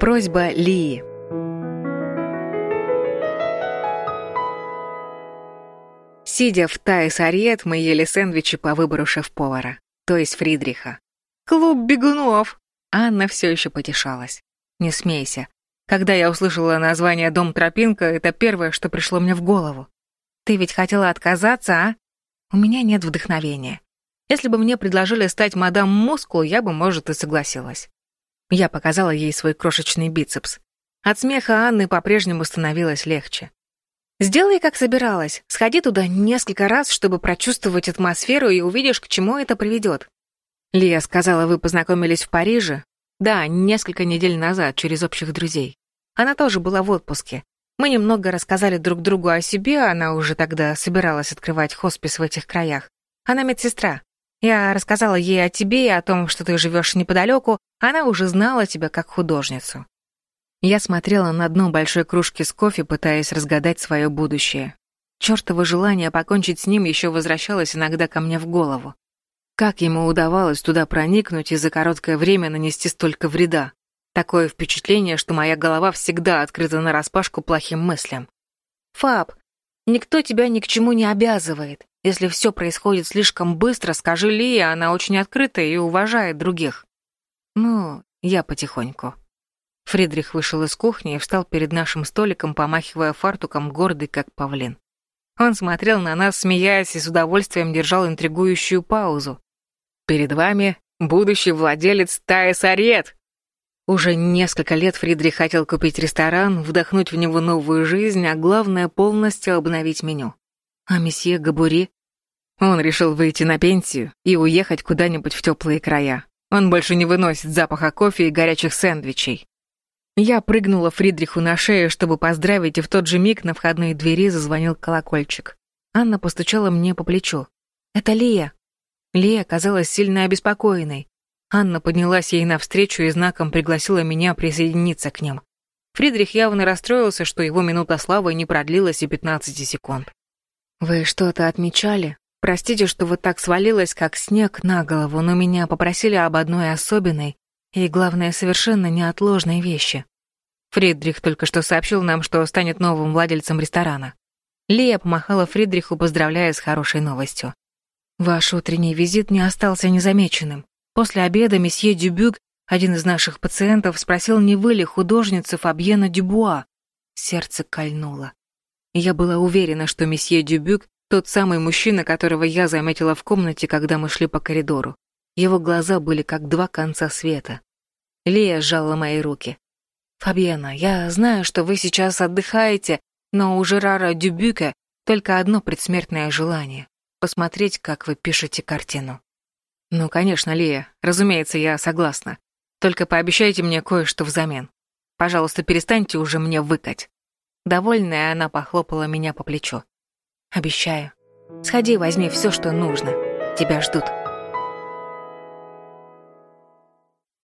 Просьба Лии. Сидя в Тайс Ариет, мы ели сэндвичи по выбору шеф-повара, то есть Фридриха. «Клуб бегунов!» Анна все еще потешалась. «Не смейся. Когда я услышала название «Дом Тропинка», это первое, что пришло мне в голову. Ты ведь хотела отказаться, а? У меня нет вдохновения. Если бы мне предложили стать мадам Мускул, я бы, может, и согласилась. Я показала ей свой крошечный бицепс. От смеха Анны по-прежнему становилось легче. Сделай, как собиралась. Сходи туда несколько раз, чтобы прочувствовать атмосферу и увидишь, к чему это приведет. Лия сказала, вы познакомились в Париже? Да, несколько недель назад, через общих друзей. Она тоже была в отпуске. Мы немного рассказали друг другу о себе, она уже тогда собиралась открывать хоспис в этих краях. Она медсестра. Я рассказала ей о тебе и о том, что ты живешь неподалеку, она уже знала тебя как художницу. Я смотрела на дно большой кружки с кофе, пытаясь разгадать свое будущее. Чёртово желание покончить с ним еще возвращалось иногда ко мне в голову. Как ему удавалось туда проникнуть и за короткое время нанести столько вреда? Такое впечатление, что моя голова всегда открыта нараспашку плохим мыслям. «Фаб, никто тебя ни к чему не обязывает. Если все происходит слишком быстро, скажи Лии, она очень открыта и уважает других». «Ну, я потихоньку». Фридрих вышел из кухни и встал перед нашим столиком, помахивая фартуком, гордый как павлин. Он смотрел на нас, смеясь, и с удовольствием держал интригующую паузу. «Перед вами будущий владелец Тая Сарет!» Уже несколько лет Фридрих хотел купить ресторан, вдохнуть в него новую жизнь, а главное — полностью обновить меню. А месье Габури? Он решил выйти на пенсию и уехать куда-нибудь в теплые края. Он больше не выносит запаха кофе и горячих сэндвичей. Я прыгнула Фридриху на шею, чтобы поздравить, и в тот же миг на входной двери зазвонил колокольчик. Анна постучала мне по плечу. «Это Лия». Лия казалась сильно обеспокоенной. Анна поднялась ей навстречу и знаком пригласила меня присоединиться к ним. Фридрих явно расстроился, что его минута славы не продлилась и 15 секунд. «Вы что-то отмечали? Простите, что вот так свалилось, как снег на голову, но меня попросили об одной особенной и, главное, совершенно неотложной вещи. Фридрих только что сообщил нам, что станет новым владельцем ресторана. Лия помахала Фридриху, поздравляя с хорошей новостью. Ваш утренний визит не остался незамеченным. После обеда месье Дюбюк, один из наших пациентов, спросил, не вы ли художница Фабьена Дюбуа. Сердце кольнуло. Я была уверена, что месье Дюбюк тот самый мужчина, которого я заметила в комнате, когда мы шли по коридору. Его глаза были как два конца света. Лия сжала мои руки. «Фабьена, я знаю, что вы сейчас отдыхаете, но у Жерара Дюбюка только одно предсмертное желание — посмотреть, как вы пишете картину». «Ну, конечно, Лия, разумеется, я согласна. Только пообещайте мне кое-что взамен. Пожалуйста, перестаньте уже мне выкать». Довольная, она похлопала меня по плечу. «Обещаю. Сходи, возьми все, что нужно. Тебя ждут».